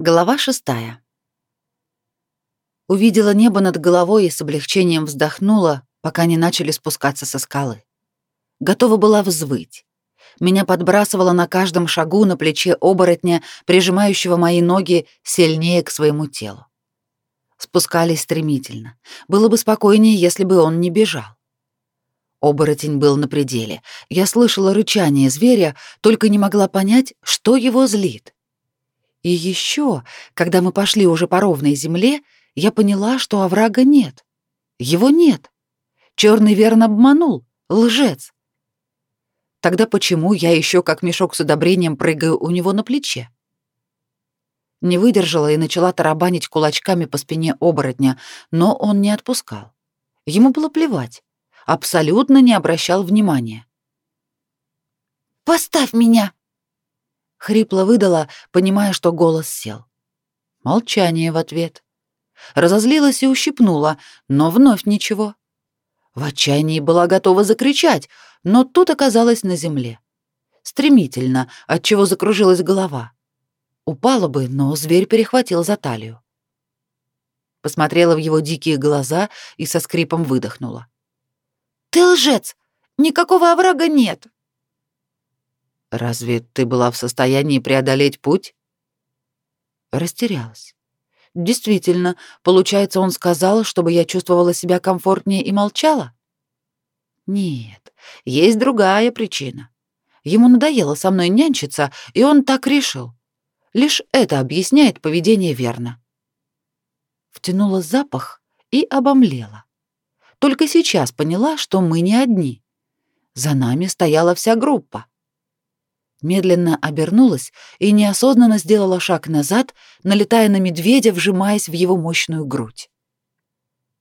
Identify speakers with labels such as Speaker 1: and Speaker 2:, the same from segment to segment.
Speaker 1: Глава шестая. Увидела небо над головой и с облегчением вздохнула, пока не начали спускаться со скалы. Готова была взвыть. Меня подбрасывало на каждом шагу на плече оборотня, прижимающего мои ноги сильнее к своему телу. Спускались стремительно. Было бы спокойнее, если бы он не бежал. Оборотень был на пределе. Я слышала рычание зверя, только не могла понять, что его злит. И еще, когда мы пошли уже по ровной земле, я поняла, что оврага нет. Его нет. Черный верно обманул, лжец. Тогда почему я еще как мешок с удобрением прыгаю у него на плече? Не выдержала и начала тарабанить кулачками по спине оборотня, но он не отпускал. Ему было плевать, абсолютно не обращал внимания. «Поставь меня!» Хрипло выдала, понимая, что голос сел. Молчание в ответ. Разозлилась и ущипнула, но вновь ничего. В отчаянии была готова закричать, но тут оказалась на земле. Стремительно, отчего закружилась голова. Упала бы, но зверь перехватил за талию. Посмотрела в его дикие глаза и со скрипом выдохнула. «Ты лжец! Никакого оврага нет!» Разве ты была в состоянии преодолеть путь? Растерялась. Действительно, получается, он сказал, чтобы я чувствовала себя комфортнее и молчала? Нет, есть другая причина. Ему надоело со мной нянчиться, и он так решил. Лишь это объясняет поведение верно. Втянула запах и обомлела. Только сейчас поняла, что мы не одни. За нами стояла вся группа медленно обернулась и неосознанно сделала шаг назад, налетая на медведя, вжимаясь в его мощную грудь.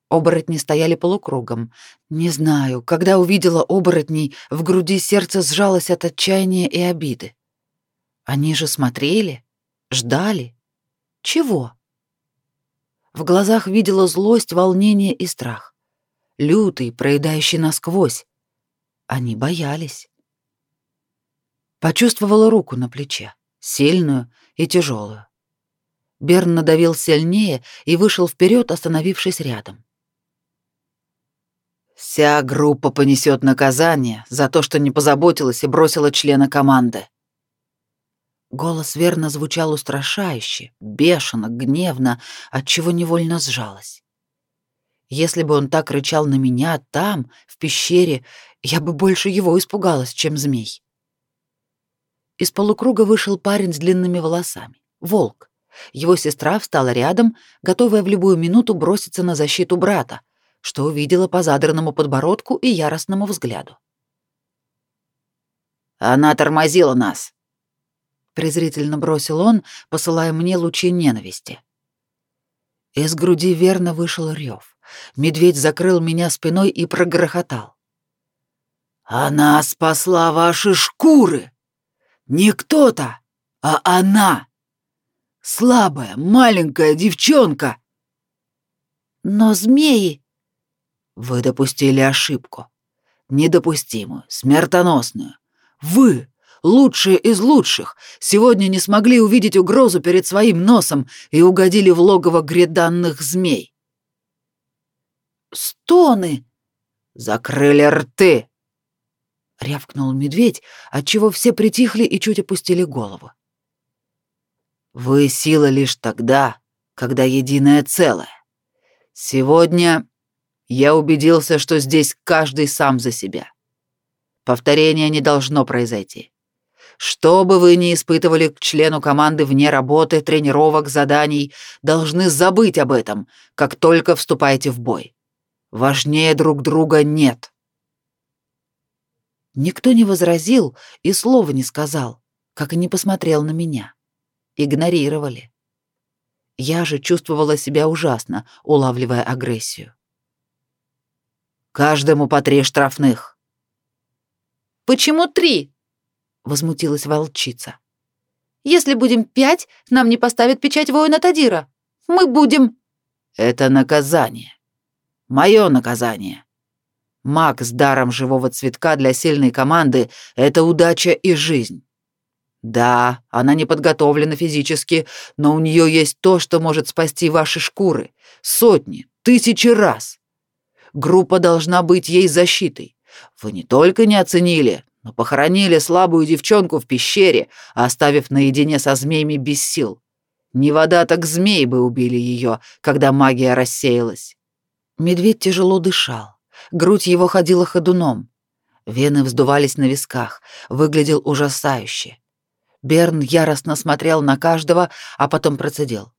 Speaker 1: Оборотни стояли полукругом. Не знаю, когда увидела оборотней, в груди сердце сжалось от отчаяния и обиды. Они же смотрели, ждали. Чего? В глазах видела злость, волнение и страх. Лютый, проедающий насквозь. Они боялись. Почувствовала руку на плече, сильную и тяжелую. Берн надавил сильнее и вышел вперед, остановившись рядом. «Вся группа понесет наказание за то, что не позаботилась и бросила члена команды». Голос верно звучал устрашающе, бешено, гневно, отчего невольно сжалась. Если бы он так рычал на меня там, в пещере, я бы больше его испугалась, чем змей. Из полукруга вышел парень с длинными волосами. Волк. Его сестра встала рядом, готовая в любую минуту броситься на защиту брата, что увидела по задранному подбородку и яростному взгляду. «Она тормозила нас», — презрительно бросил он, посылая мне лучи ненависти. Из груди верно вышел рев. Медведь закрыл меня спиной и прогрохотал. «Она спасла ваши шкуры!» Не кто-то, а она. Слабая, маленькая девчонка. Но змеи... Вы допустили ошибку. Недопустимую, смертоносную. Вы, лучшие из лучших, сегодня не смогли увидеть угрозу перед своим носом и угодили в логово гряданных змей. Стоны! Закрыли рты! — рявкнул медведь, отчего все притихли и чуть опустили голову. «Вы сила лишь тогда, когда единое целое. Сегодня я убедился, что здесь каждый сам за себя. Повторение не должно произойти. Что бы вы ни испытывали к члену команды вне работы, тренировок, заданий, должны забыть об этом, как только вступаете в бой. Важнее друг друга нет». Никто не возразил и слова не сказал, как и не посмотрел на меня. Игнорировали. Я же чувствовала себя ужасно, улавливая агрессию. «Каждому по три штрафных». «Почему три?» — возмутилась волчица. «Если будем пять, нам не поставят печать воина Тадира. Мы будем...» «Это наказание. Мое наказание. Маг с даром живого цветка для сильной команды — это удача и жизнь. Да, она не подготовлена физически, но у нее есть то, что может спасти ваши шкуры. Сотни, тысячи раз. Группа должна быть ей защитой. Вы не только не оценили, но похоронили слабую девчонку в пещере, оставив наедине со змеями без сил. Не вода, так змей бы убили ее, когда магия рассеялась. Медведь тяжело дышал. Грудь его ходила ходуном. Вены вздувались на висках. Выглядел ужасающе. Берн яростно смотрел на каждого, а потом процедил.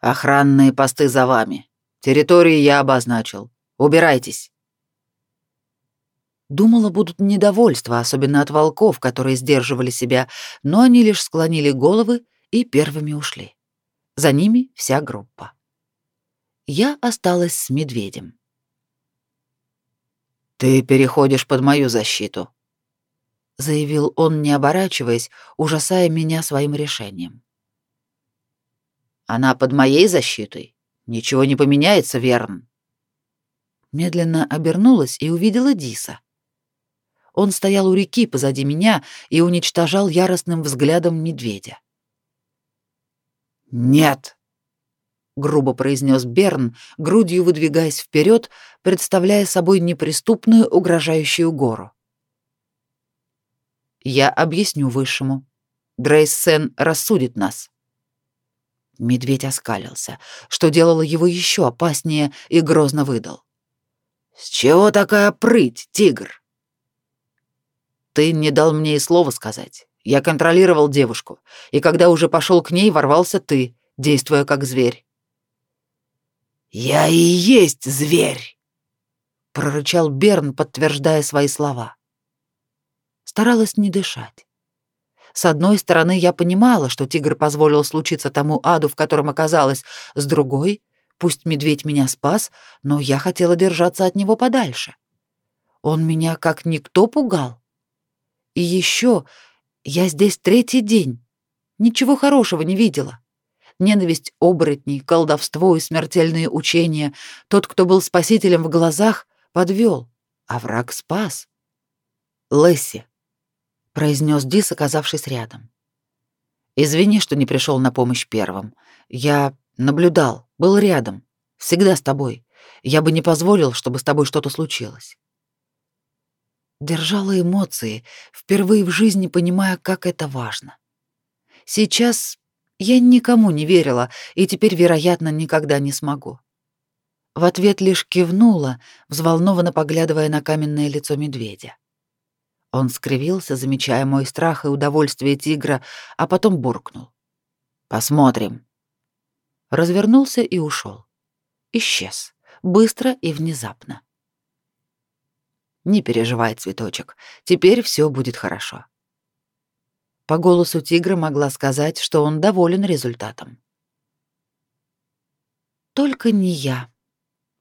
Speaker 1: «Охранные посты за вами. Территории я обозначил. Убирайтесь». Думала, будут недовольства, особенно от волков, которые сдерживали себя, но они лишь склонили головы и первыми ушли. За ними вся группа. Я осталась с медведем. «Ты переходишь под мою защиту», — заявил он, не оборачиваясь, ужасая меня своим решением. «Она под моей защитой. Ничего не поменяется, Верн». Медленно обернулась и увидела Диса. Он стоял у реки позади меня и уничтожал яростным взглядом медведя. «Нет!» — грубо произнес Берн, грудью выдвигаясь вперед, представляя собой неприступную угрожающую гору. «Я объясню Высшему. Дрейсен рассудит нас». Медведь оскалился, что делало его еще опаснее, и грозно выдал. «С чего такая прыть, тигр?» «Ты не дал мне и слова сказать. Я контролировал девушку, и когда уже пошел к ней, ворвался ты, действуя как зверь. «Я и есть зверь!» — прорычал Берн, подтверждая свои слова. Старалась не дышать. С одной стороны, я понимала, что тигр позволил случиться тому аду, в котором оказалась, с другой, пусть медведь меня спас, но я хотела держаться от него подальше. Он меня как никто пугал. И еще я здесь третий день. Ничего хорошего не видела. Ненависть оборотней, колдовство и смертельные учения. Тот, кто был спасителем в глазах, подвел, а враг спас. Лесси, произнес Дис, оказавшись рядом. Извини, что не пришел на помощь первым. Я наблюдал, был рядом, всегда с тобой. Я бы не позволил, чтобы с тобой что-то случилось держала эмоции, впервые в жизни понимая, как это важно. Сейчас я никому не верила и теперь, вероятно, никогда не смогу. В ответ лишь кивнула, взволнованно поглядывая на каменное лицо медведя. Он скривился, замечая мой страх и удовольствие тигра, а потом буркнул. «Посмотрим». Развернулся и ушел. Исчез. Быстро и внезапно. Не переживай, цветочек, теперь все будет хорошо. По голосу тигра могла сказать, что он доволен результатом. Только не я,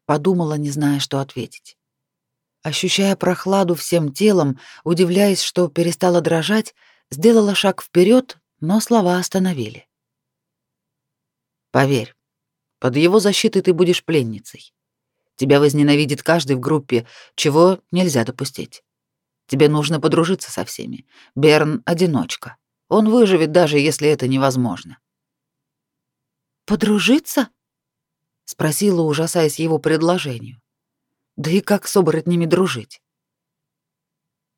Speaker 1: подумала, не зная, что ответить. Ощущая прохладу всем телом, удивляясь, что перестала дрожать, сделала шаг вперед, но слова остановили. Поверь, под его защитой ты будешь пленницей. Тебя возненавидит каждый в группе, чего нельзя допустить. Тебе нужно подружиться со всеми. Берн — одиночка. Он выживет, даже если это невозможно». «Подружиться?» — спросила, ужасаясь его предложению. «Да и как с оборотнями дружить?»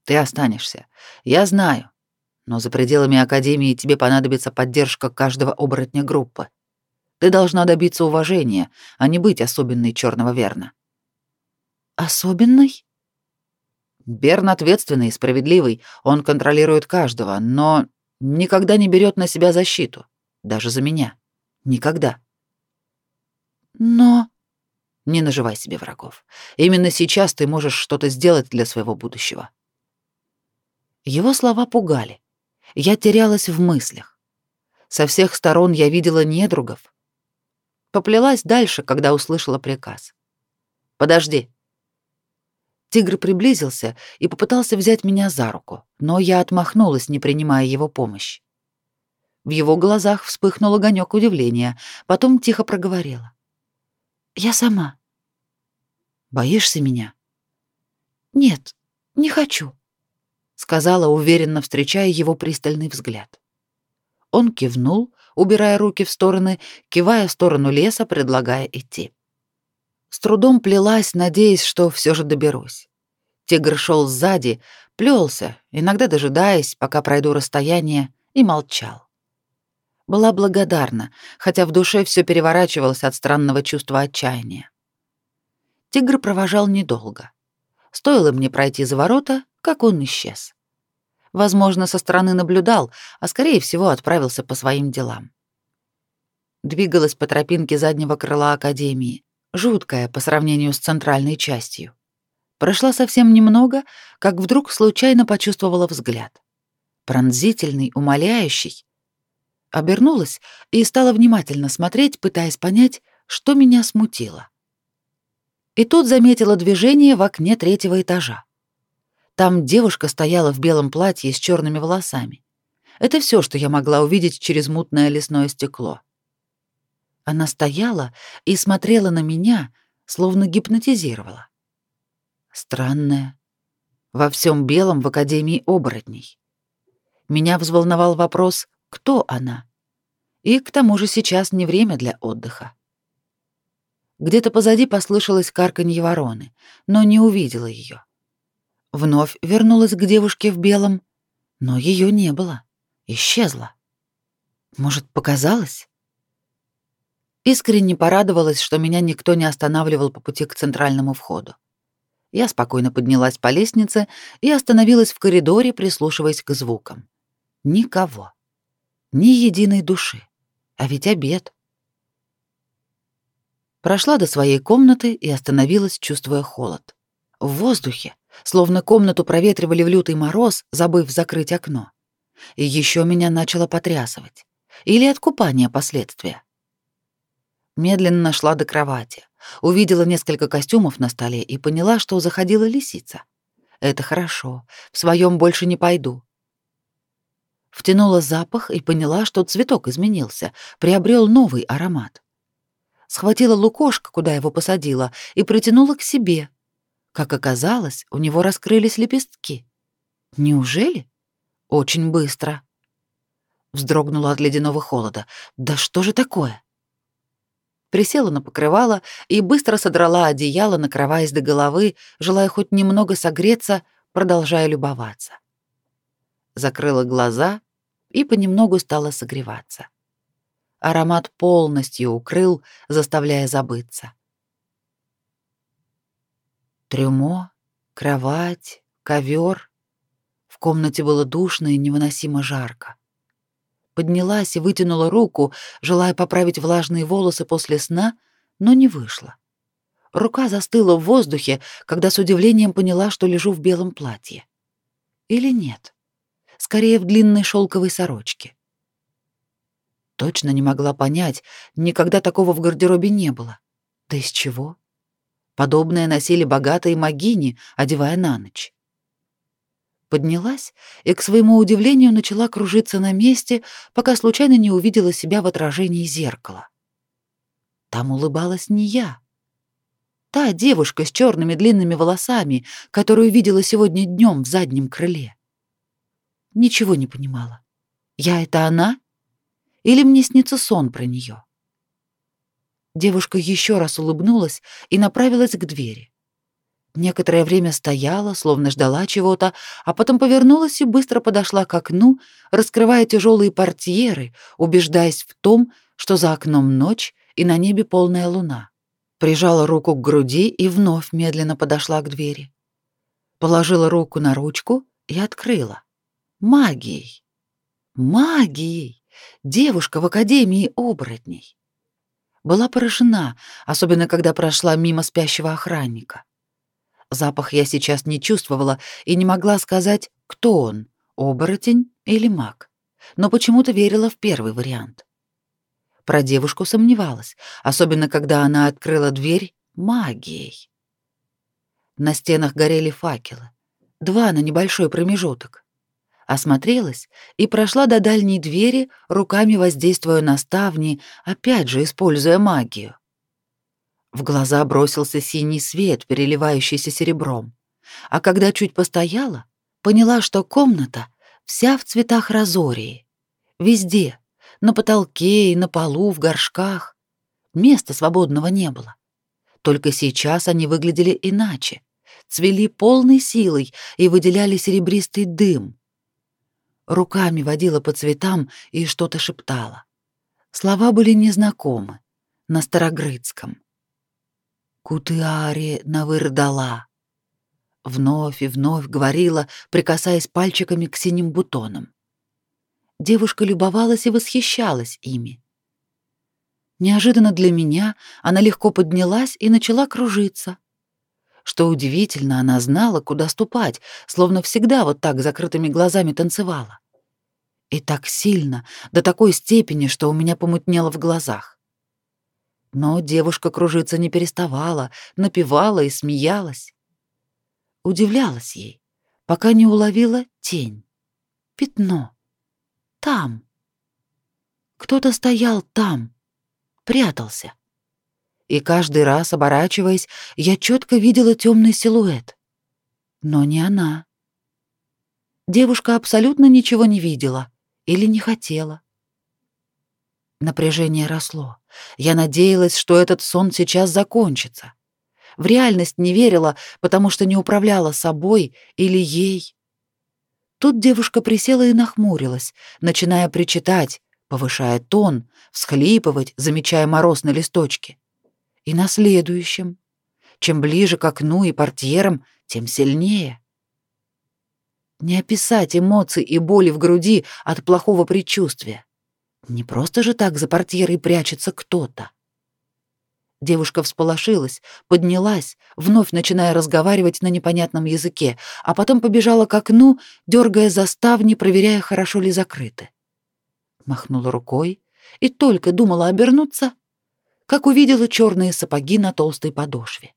Speaker 1: «Ты останешься. Я знаю. Но за пределами Академии тебе понадобится поддержка каждого оборотня группы. Ты должна добиться уважения, а не быть особенной черного верна. Особенной? Берн ответственный и справедливый, он контролирует каждого, но никогда не берет на себя защиту, даже за меня. Никогда. Но не наживай себе врагов. Именно сейчас ты можешь что-то сделать для своего будущего. Его слова пугали. Я терялась в мыслях. Со всех сторон я видела недругов, Поплелась дальше, когда услышала приказ. «Подожди». Тигр приблизился и попытался взять меня за руку, но я отмахнулась, не принимая его помощь. В его глазах вспыхнул огонек удивления, потом тихо проговорила. «Я сама». «Боишься меня?» «Нет, не хочу», — сказала, уверенно встречая его пристальный взгляд. Он кивнул, убирая руки в стороны, кивая в сторону леса, предлагая идти. С трудом плелась, надеясь, что все же доберусь. Тигр шел сзади, плелся, иногда дожидаясь, пока пройду расстояние, и молчал. Была благодарна, хотя в душе все переворачивалось от странного чувства отчаяния. Тигр провожал недолго. Стоило мне пройти за ворота, как он исчез. Возможно, со стороны наблюдал, а скорее всего отправился по своим делам. Двигалась по тропинке заднего крыла академии, жуткая по сравнению с центральной частью. Прошла совсем немного, как вдруг случайно почувствовала взгляд. Пронзительный, умоляющий. Обернулась и стала внимательно смотреть, пытаясь понять, что меня смутило. И тут заметила движение в окне третьего этажа. Там девушка стояла в белом платье с черными волосами. Это все, что я могла увидеть через мутное лесное стекло. Она стояла и смотрела на меня, словно гипнотизировала. Странная. Во всем белом в Академии оборотней. Меня взволновал вопрос, кто она? И к тому же сейчас не время для отдыха. Где-то позади послышалось карканье вороны, но не увидела ее. Вновь вернулась к девушке в белом, но ее не было. Исчезла. Может, показалось? Искренне порадовалась, что меня никто не останавливал по пути к центральному входу. Я спокойно поднялась по лестнице и остановилась в коридоре, прислушиваясь к звукам. Никого. Ни единой души. А ведь обед. Прошла до своей комнаты и остановилась, чувствуя холод. В воздухе словно комнату проветривали в лютый мороз, забыв закрыть окно. И еще меня начало потрясывать. Или от купания последствия. Медленно шла до кровати, увидела несколько костюмов на столе и поняла, что заходила лисица. Это хорошо, в своем больше не пойду. Втянула запах и поняла, что цветок изменился, приобрел новый аромат. Схватила лукошко, куда его посадила, и притянула к себе — как оказалось, у него раскрылись лепестки. Неужели? Очень быстро. Вздрогнула от ледяного холода. Да что же такое? Присела на покрывало и быстро содрала одеяло, накрываясь до головы, желая хоть немного согреться, продолжая любоваться. Закрыла глаза и понемногу стала согреваться. Аромат полностью укрыл, заставляя забыться. Трюмо, кровать, ковер. В комнате было душно и невыносимо жарко. Поднялась и вытянула руку, желая поправить влажные волосы после сна, но не вышло. Рука застыла в воздухе, когда с удивлением поняла, что лежу в белом платье. Или нет? Скорее, в длинной шелковой сорочке. Точно не могла понять, никогда такого в гардеробе не было. Да из чего? Подобное носили богатые магини, одевая на ночь. Поднялась и, к своему удивлению, начала кружиться на месте, пока случайно не увидела себя в отражении зеркала. Там улыбалась не я. Та девушка с черными длинными волосами, которую видела сегодня днем в заднем крыле. Ничего не понимала. Я — это она? Или мне снится сон про нее? Девушка еще раз улыбнулась и направилась к двери. Некоторое время стояла, словно ждала чего-то, а потом повернулась и быстро подошла к окну, раскрывая тяжелые портьеры, убеждаясь в том, что за окном ночь и на небе полная луна. Прижала руку к груди и вновь медленно подошла к двери. Положила руку на ручку и открыла. Магией. Магией. Девушка в Академии оборотней была поражена, особенно когда прошла мимо спящего охранника. Запах я сейчас не чувствовала и не могла сказать, кто он, оборотень или маг, но почему-то верила в первый вариант. Про девушку сомневалась, особенно когда она открыла дверь магией. На стенах горели факелы, два на небольшой промежуток осмотрелась и прошла до дальней двери, руками воздействуя на ставни, опять же используя магию. В глаза бросился синий свет, переливающийся серебром. А когда чуть постояла, поняла, что комната вся в цветах розории. Везде, на потолке и на полу, в горшках. Места свободного не было. Только сейчас они выглядели иначе, цвели полной силой и выделяли серебристый дым. Руками водила по цветам и что-то шептала. Слова были незнакомы, на старогрыцком. «Кутыари навырдала», вновь и вновь говорила, прикасаясь пальчиками к синим бутонам. Девушка любовалась и восхищалась ими. Неожиданно для меня она легко поднялась и начала кружиться. Что удивительно, она знала, куда ступать, словно всегда вот так закрытыми глазами танцевала. И так сильно, до такой степени, что у меня помутнело в глазах. Но девушка кружиться не переставала, напевала и смеялась удивлялась ей, пока не уловила тень, пятно. Там. Кто-то стоял там, прятался. И каждый раз, оборачиваясь, я четко видела темный силуэт. Но не она. Девушка абсолютно ничего не видела или не хотела. Напряжение росло. Я надеялась, что этот сон сейчас закончится. В реальность не верила, потому что не управляла собой или ей. Тут девушка присела и нахмурилась, начиная причитать, повышая тон, всхлипывать, замечая мороз на листочке. И на следующем. Чем ближе к окну и портьерам, тем сильнее. Не описать эмоций и боли в груди от плохого предчувствия. Не просто же так за портьерой прячется кто-то. Девушка всполошилась, поднялась, вновь начиная разговаривать на непонятном языке, а потом побежала к окну, дергая за ставни, проверяя, хорошо ли закрыты. Махнула рукой и только думала обернуться, как увидела черные сапоги на толстой подошве.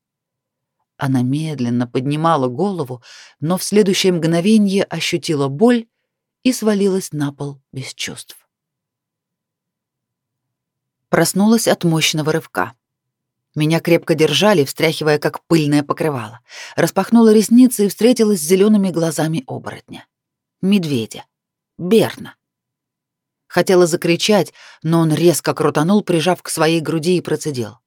Speaker 1: Она медленно поднимала голову, но в следующее мгновение ощутила боль и свалилась на пол без чувств. Проснулась от мощного рывка. Меня крепко держали, встряхивая как пыльное покрывало. Распахнула ресницы и встретилась с зелеными глазами оборотня. Медведя. Берна. Хотела закричать, но он резко крутанул, прижав к своей груди и процедил.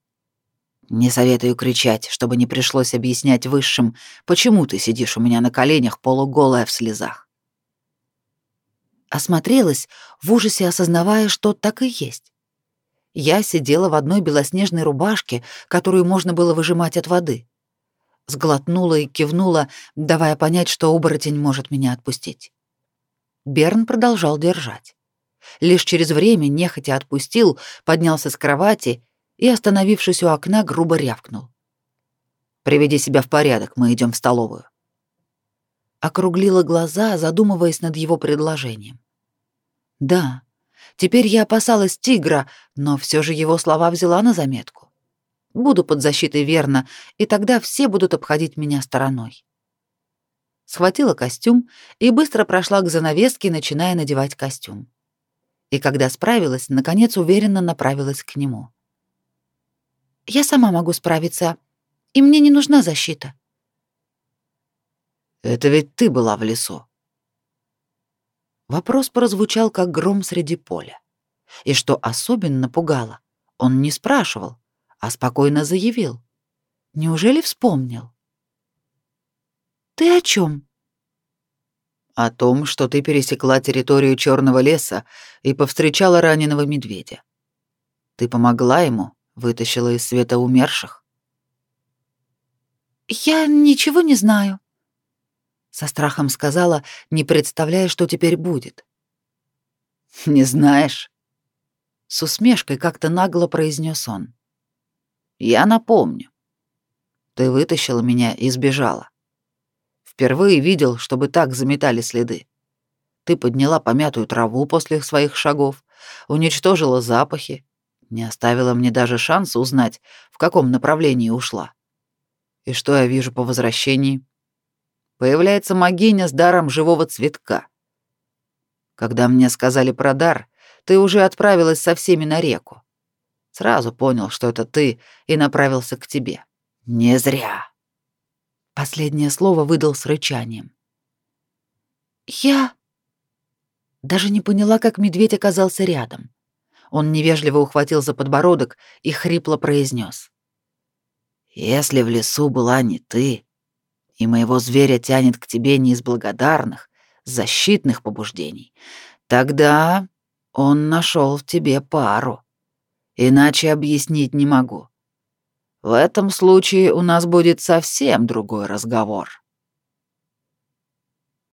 Speaker 1: «Не советую кричать, чтобы не пришлось объяснять высшим, почему ты сидишь у меня на коленях, полуголая в слезах». Осмотрелась, в ужасе осознавая, что так и есть. Я сидела в одной белоснежной рубашке, которую можно было выжимать от воды. Сглотнула и кивнула, давая понять, что оборотень может меня отпустить. Берн продолжал держать. Лишь через время нехотя отпустил, поднялся с кровати и, остановившись у окна, грубо рявкнул. «Приведи себя в порядок, мы идем в столовую». Округлила глаза, задумываясь над его предложением. «Да, Теперь я опасалась тигра, но все же его слова взяла на заметку. Буду под защитой верно, и тогда все будут обходить меня стороной. Схватила костюм и быстро прошла к занавеске, начиная надевать костюм. И когда справилась, наконец уверенно направилась к нему. «Я сама могу справиться, и мне не нужна защита».
Speaker 2: «Это ведь ты была в лесу»,
Speaker 1: Вопрос прозвучал как гром среди поля. И что особенно пугало, он не спрашивал, а спокойно заявил. Неужели вспомнил? «Ты о чем?
Speaker 2: «О том, что ты пересекла территорию Черного леса и повстречала раненого медведя. Ты помогла ему, вытащила из света умерших?»
Speaker 1: «Я ничего не знаю», со страхом сказала, не представляя, что теперь будет.
Speaker 2: Не знаешь?
Speaker 1: С усмешкой как-то нагло произнес он.
Speaker 2: Я напомню. Ты вытащила меня и сбежала. Впервые видел, чтобы так заметали следы. Ты подняла помятую траву после своих шагов, уничтожила запахи, не оставила мне даже шанса узнать, в каком направлении ушла. И что я вижу по возвращении? Появляется могиня с даром живого цветка. Когда мне сказали про дар, ты уже отправилась со всеми на реку. Сразу понял, что это ты, и направился к тебе. Не зря.
Speaker 1: Последнее слово выдал с рычанием. Я даже не поняла, как медведь оказался рядом. Он невежливо ухватил за подбородок и хрипло произнес: «Если в лесу была не ты, и моего зверя тянет к тебе не из благодарных, защитных побуждений, тогда он нашел в тебе пару. Иначе объяснить не могу. В этом случае у нас будет совсем другой разговор».